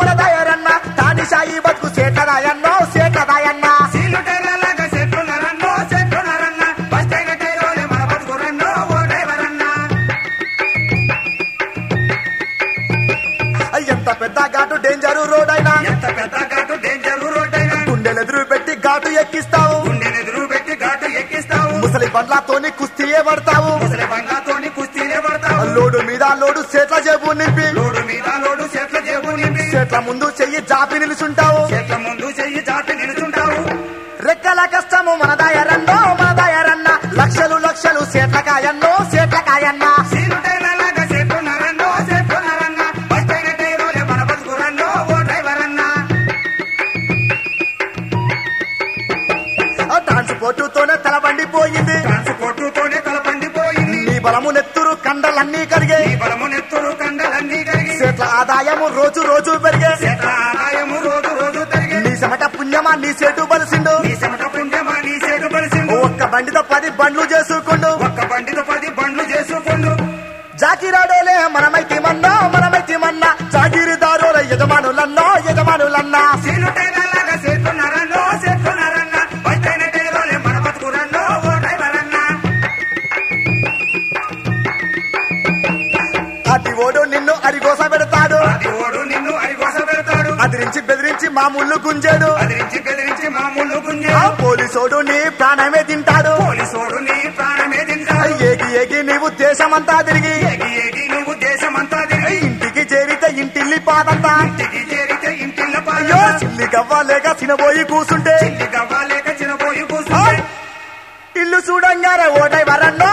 మనదాయరన్న తాటి సాయి బతుకు సేటదాయన్నో సేటదాయన్నా సీలుటైనలాగా సెట్టునరన్నో, సెట్టునరన్న. బస్తైన టైరోలే మన బతుకురన్నో, ఓ డ్రైవరన్న. ఎంత పెద్ద ఘాటు డేంజరు రోడ్ అయినా ఎంత పెద్ద ఘాటు డేంజర్ రోడ్డైనా గుండెలెదురు పెట్టి ఘాటు ఎక్కిస్తావు. గుండెనెదురు పెట్టి ఘాటు ఎక్కిస్తావు. ముసలి బండ్లతోని కుస్తీయే లోడు మీద లోడు సేట్ల జేబు నింపి. లోడు మీద లోడు చెట్ల జేబు నింపి. సేట్ల ముందు చెయ్యి జాపి నిలుచుంటావు. చెట్ల ముందు చెయ్యి చాపి నిలుచుంటావు. రెక్కల కష్టము మనదాయరన్నో మనదాయరన్న లక్షలు లక్షలు సేట్లకాయన్నో సేట్లకాయన్నా సీలుటైనలాగా చెట్టున్నారన్నో చెట్టున్నారన్న కండలన్నీ కరిగే నీ బలము నెత్తురు కండలన్నీ కరిగి సేట్ల ఆదాయము రోజు రోజు పెరిగే చెట్ల ఆదాయము రోజు రోజు తరిగి నీ చెమట పుణ్యమా నీ సేటు బలిసిండు? నీ చెమట పుణ్యమా నీ సేటు పరిసిండు ఒక్క బండితో పది బండ్లు మామూలు గుంజాడు. అదిరించి బెదిరించి మామూలు గుంజే ఆ పోలీసోడు నీ ప్రాణమే తింటాడు. పోలీసోడు నీ ప్రాణమే తింటాడు. ఏగి ఏగి నీవు దేశమంతా తిరిగి. ఏగి ఏగి నువ్వు దేశమంతా తిరిగి. ఇంటికి చేరితే ఇంటిల్లి పాదంతా. ఇంటికి చేరితే ఇంటిల్ల పాయో చిల్లి గవ్వలేక చినబోయి కూసుంటే. చిల్లి గవ్వాలేక చిన్నపోయి కూర్చుంటే ఇల్లు చూడంగానే ఓటై వరన్న.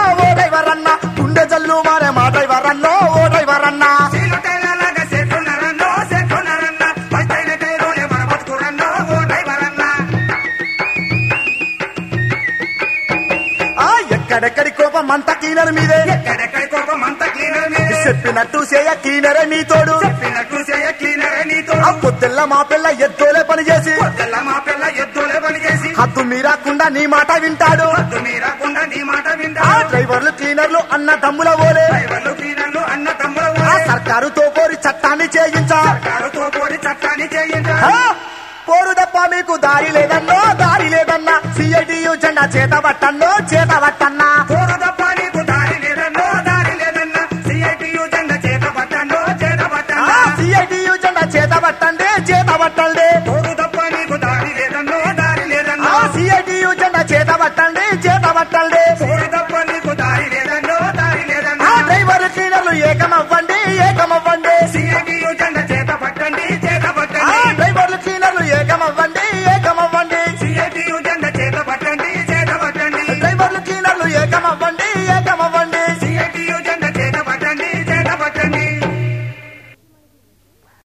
ఎక్కడెక్కడి కోపం అంతా క్లీనర్ మీదే? ఎక్కడెక్కడి కోపం అంత క్లీనర్ మీద? చెప్పినట్టు చేయ క్లీనరే నీ తోడు. చెప్పినట్టు చేయ క్లీనర్ నీతో ఆ పొద్దుల్ల మా పిల్ల ఎద్దోలే పని చేసి పొద్దుల్ల మా పిల్ల ఎద్దులే పని చేసి హద్దు మీరాకుండా నీ మాట వింటాడు. హద్దు మీరకుండా నీ మాట ఆ వింటా డ్రైవర్లు క్లీనర్లు అన్న తమ్ముల ఓలే. డ్రైవర్లు క్లీనర్లు అన్న తమ్ముల ఆ సర్కారుతో కోరి చట్టాన్ని చేయించా. సర్కారుతో కూడి చట్టాన్ని చేయించా. పోరు తప్ప మీకు దారి లేదన్నో దారి లేదన్నా. సిఐటియు జెండా చేత పట్టన్నో చేత matar